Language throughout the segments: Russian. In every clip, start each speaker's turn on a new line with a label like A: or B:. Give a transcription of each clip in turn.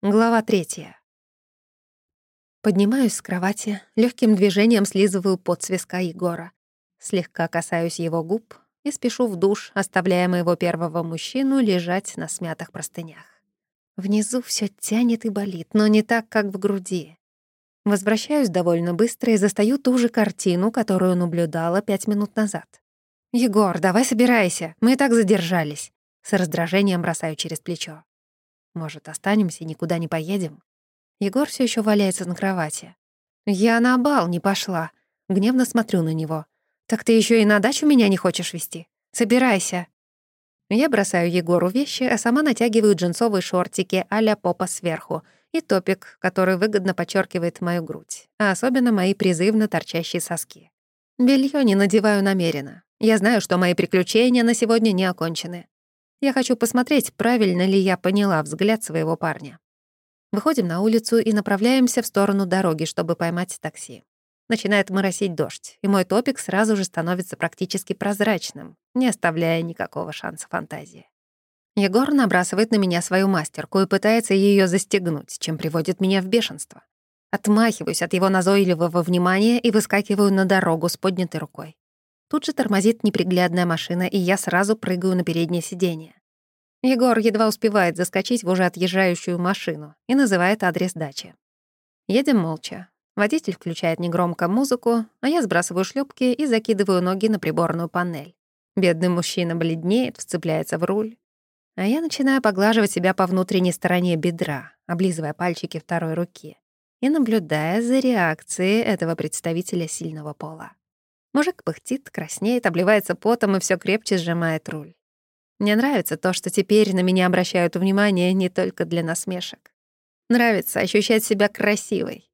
A: Глава третья. Поднимаюсь с кровати, легким движением слизываю пот с виска Егора. Слегка касаюсь его губ и спешу в душ, оставляя моего первого мужчину лежать на смятых простынях. Внизу все тянет и болит, но не так, как в груди. Возвращаюсь довольно быстро и застаю ту же картину, которую наблюдала пять минут назад. «Егор, давай собирайся, мы и так задержались». С раздражением бросаю через плечо. «Может, останемся и никуда не поедем?» Егор все еще валяется на кровати. «Я на бал не пошла». Гневно смотрю на него. «Так ты еще и на дачу меня не хочешь вести? Собирайся». Я бросаю Егору вещи, а сама натягиваю джинсовые шортики а попа сверху и топик, который выгодно подчеркивает мою грудь, а особенно мои призывно торчащие соски. Белье не надеваю намеренно. Я знаю, что мои приключения на сегодня не окончены. Я хочу посмотреть, правильно ли я поняла взгляд своего парня. Выходим на улицу и направляемся в сторону дороги, чтобы поймать такси. Начинает моросить дождь, и мой топик сразу же становится практически прозрачным, не оставляя никакого шанса фантазии. Егор набрасывает на меня свою мастерку и пытается ее застегнуть, чем приводит меня в бешенство. Отмахиваюсь от его назойливого внимания и выскакиваю на дорогу с поднятой рукой. Тут же тормозит неприглядная машина, и я сразу прыгаю на переднее сиденье. Егор едва успевает заскочить в уже отъезжающую машину и называет адрес дачи. Едем молча. Водитель включает негромко музыку, а я сбрасываю шлюпки и закидываю ноги на приборную панель. Бедный мужчина бледнеет, вцепляется в руль. А я начинаю поглаживать себя по внутренней стороне бедра, облизывая пальчики второй руки и наблюдая за реакцией этого представителя сильного пола. Мужик пыхтит, краснеет, обливается потом и все крепче сжимает руль. Мне нравится то, что теперь на меня обращают внимание не только для насмешек. Нравится ощущать себя красивой.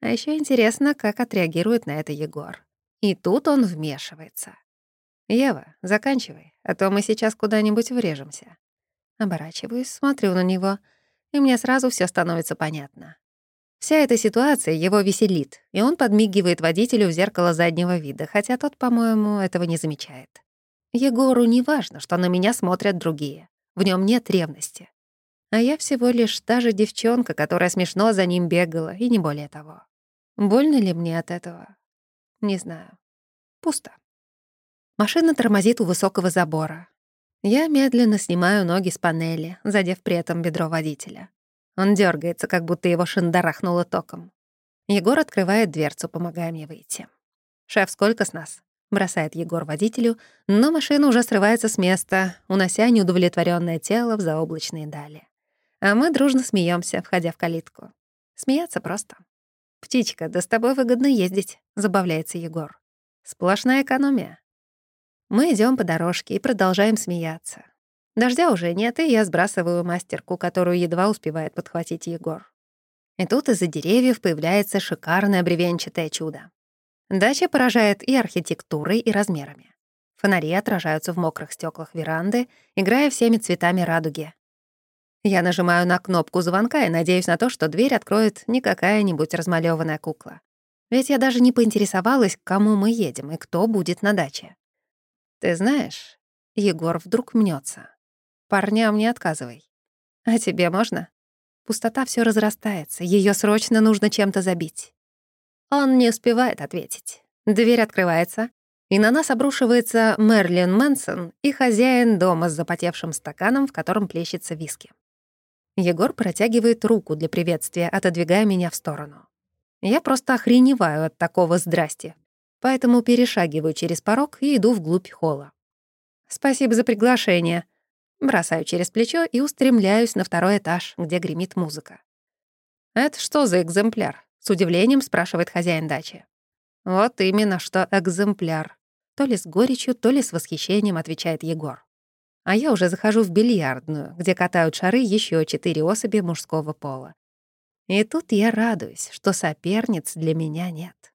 A: А еще интересно, как отреагирует на это Егор. И тут он вмешивается. «Ева, заканчивай, а то мы сейчас куда-нибудь врежемся». Оборачиваюсь, смотрю на него, и мне сразу все становится понятно. Вся эта ситуация его веселит, и он подмигивает водителю в зеркало заднего вида, хотя тот, по-моему, этого не замечает. Егору не важно, что на меня смотрят другие. В нем нет ревности. А я всего лишь та же девчонка, которая смешно за ним бегала, и не более того. Больно ли мне от этого? Не знаю. Пусто. Машина тормозит у высокого забора. Я медленно снимаю ноги с панели, задев при этом бедро водителя. Он дергается, как будто его шандарахнуло током. Егор открывает дверцу, помогая мне выйти. «Шеф, сколько с нас?» — бросает Егор водителю, но машина уже срывается с места, унося неудовлетворенное тело в заоблачные дали. А мы дружно смеемся, входя в калитку. Смеяться просто. «Птичка, да с тобой выгодно ездить», — забавляется Егор. «Сплошная экономия». Мы идем по дорожке и продолжаем смеяться. Дождя уже нет, и я сбрасываю мастерку, которую едва успевает подхватить Егор. И тут из-за деревьев появляется шикарное бревенчатое чудо. Дача поражает и архитектурой, и размерами. Фонари отражаются в мокрых стеклах веранды, играя всеми цветами радуги. Я нажимаю на кнопку звонка и надеюсь на то, что дверь откроет не какая-нибудь размалёванная кукла. Ведь я даже не поинтересовалась, к кому мы едем и кто будет на даче. Ты знаешь, Егор вдруг мнется. Парням не отказывай. А тебе можно? Пустота все разрастается, ее срочно нужно чем-то забить. Он не успевает ответить. Дверь открывается, и на нас обрушивается Мерлин Мэнсон и хозяин дома с запотевшим стаканом, в котором плещется виски. Егор протягивает руку для приветствия, отодвигая меня в сторону. Я просто охреневаю от такого «здрасти», поэтому перешагиваю через порог и иду вглубь холла. «Спасибо за приглашение», Бросаю через плечо и устремляюсь на второй этаж, где гремит музыка. «Это что за экземпляр?» — с удивлением спрашивает хозяин дачи. «Вот именно что экземпляр». То ли с горечью, то ли с восхищением отвечает Егор. А я уже захожу в бильярдную, где катают шары еще четыре особи мужского пола. И тут я радуюсь, что соперниц для меня нет.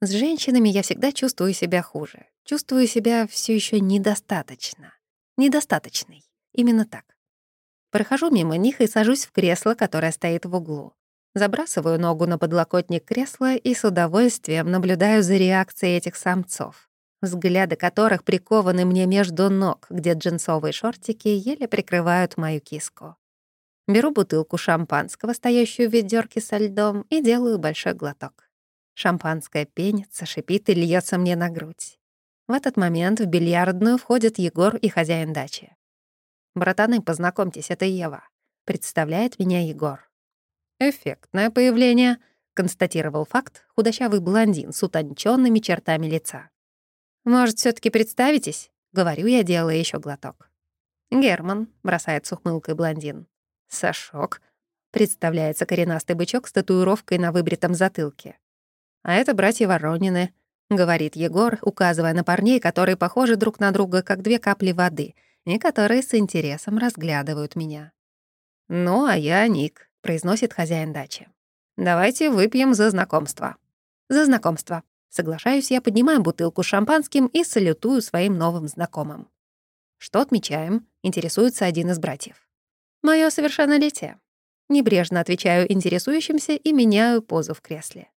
A: С женщинами я всегда чувствую себя хуже, чувствую себя все еще недостаточно недостаточный. Именно так. Прохожу мимо них и сажусь в кресло, которое стоит в углу. Забрасываю ногу на подлокотник кресла и с удовольствием наблюдаю за реакцией этих самцов, взгляды которых прикованы мне между ног, где джинсовые шортики еле прикрывают мою киску. Беру бутылку шампанского, стоящую в ведёрке со льдом, и делаю большой глоток. Шампанское пенится, шипит и льется мне на грудь. В этот момент в бильярдную входят Егор и хозяин дачи. «Братаны, познакомьтесь, это Ева», — представляет меня Егор. «Эффектное появление», — констатировал факт худощавый блондин с утонченными чертами лица. «Может, все таки представитесь?» — говорю я, делая еще глоток. «Герман», — бросает с ухмылкой блондин. Сашок. Представляется коренастый бычок с татуировкой на выбритом затылке. А это братья Воронины, говорит Егор, указывая на парней, которые похожи друг на друга, как две капли воды, и которые с интересом разглядывают меня. «Ну, а я Ник», — произносит хозяин дачи. «Давайте выпьем за знакомство». «За знакомство». Соглашаюсь я, поднимаю бутылку с шампанским и салютую своим новым знакомым. «Что отмечаем?» — интересуется один из братьев. Моё совершеннолетие. Небрежно отвечаю интересующимся и меняю позу в кресле.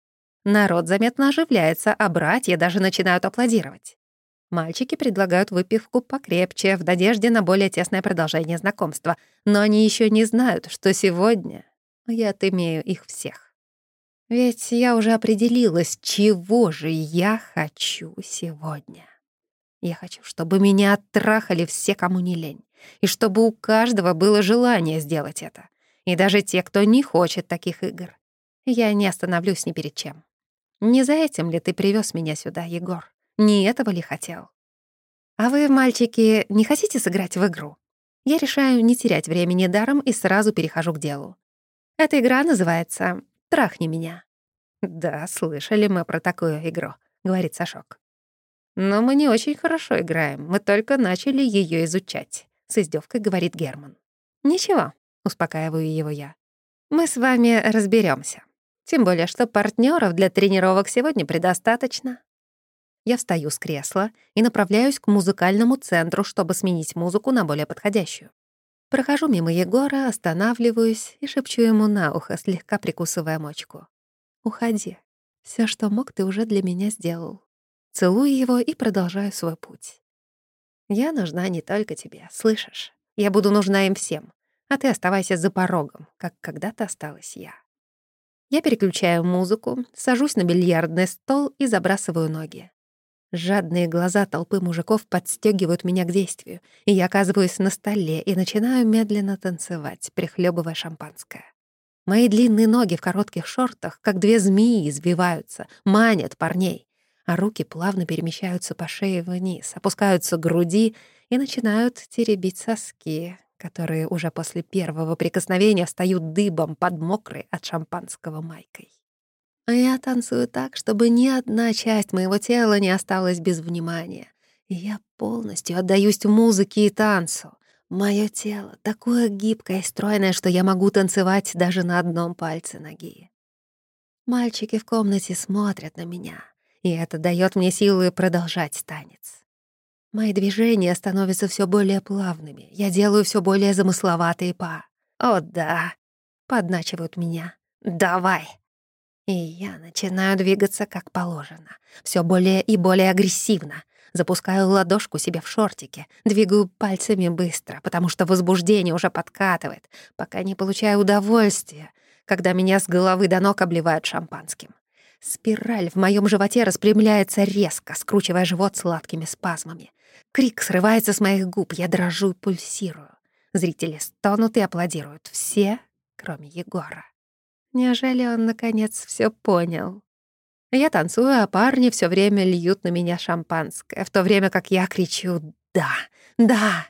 A: Народ заметно оживляется, а братья даже начинают аплодировать. Мальчики предлагают выпивку покрепче, в надежде на более тесное продолжение знакомства, но они еще не знают, что сегодня я отымею их всех. Ведь я уже определилась, чего же я хочу сегодня. Я хочу, чтобы меня оттрахали все, кому не лень и чтобы у каждого было желание сделать это. И даже те, кто не хочет таких игр. Я не остановлюсь ни перед чем. Не за этим ли ты привез меня сюда, Егор? Не этого ли хотел? А вы, мальчики, не хотите сыграть в игру? Я решаю не терять времени даром и сразу перехожу к делу. Эта игра называется «Трахни меня». «Да, слышали мы про такую игру», — говорит Сашок. «Но мы не очень хорошо играем, мы только начали ее изучать» с издевкой говорит Герман. «Ничего», — успокаиваю его я. «Мы с вами разберемся. Тем более, что партнеров для тренировок сегодня предостаточно». Я встаю с кресла и направляюсь к музыкальному центру, чтобы сменить музыку на более подходящую. Прохожу мимо Егора, останавливаюсь и шепчу ему на ухо, слегка прикусывая мочку. «Уходи. Все, что мог, ты уже для меня сделал». Целую его и продолжаю свой путь. Я нужна не только тебе, слышишь? Я буду нужна им всем, а ты оставайся за порогом, как когда-то осталась я. Я переключаю музыку, сажусь на бильярдный стол и забрасываю ноги. Жадные глаза толпы мужиков подстегивают меня к действию, и я оказываюсь на столе и начинаю медленно танцевать, прихлебывая шампанское. Мои длинные ноги в коротких шортах, как две змеи, извиваются, манят парней а руки плавно перемещаются по шее вниз, опускаются к груди и начинают теребить соски, которые уже после первого прикосновения встают дыбом под мокрой от шампанского майкой. А я танцую так, чтобы ни одна часть моего тела не осталась без внимания. Я полностью отдаюсь музыке и танцу. Моё тело такое гибкое и стройное, что я могу танцевать даже на одном пальце ноги. Мальчики в комнате смотрят на меня — и это дает мне силы продолжать танец. Мои движения становятся все более плавными, я делаю все более замысловатые па. «О, да!» — подначивают меня. «Давай!» И я начинаю двигаться как положено, все более и более агрессивно. Запускаю ладошку себе в шортике, двигаю пальцами быстро, потому что возбуждение уже подкатывает, пока не получаю удовольствия, когда меня с головы до ног обливают шампанским. Спираль в моем животе распрямляется резко, скручивая живот сладкими спазмами. Крик срывается с моих губ, я дрожу и пульсирую. Зрители стонут и аплодируют. Все, кроме Егора. Неужели он, наконец, все понял? Я танцую, а парни все время льют на меня шампанское, в то время как я кричу «Да! Да!».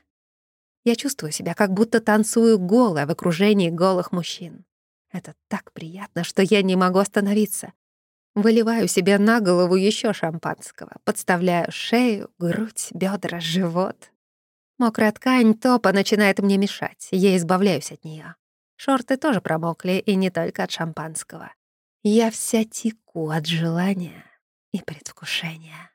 A: Я чувствую себя, как будто танцую голая в окружении голых мужчин. Это так приятно, что я не могу остановиться. Выливаю себе на голову еще шампанского, подставляю шею, грудь, бедра, живот. Мокрая ткань топа начинает мне мешать, я избавляюсь от нее. Шорты тоже промокли, и не только от шампанского. Я вся теку от желания и предвкушения.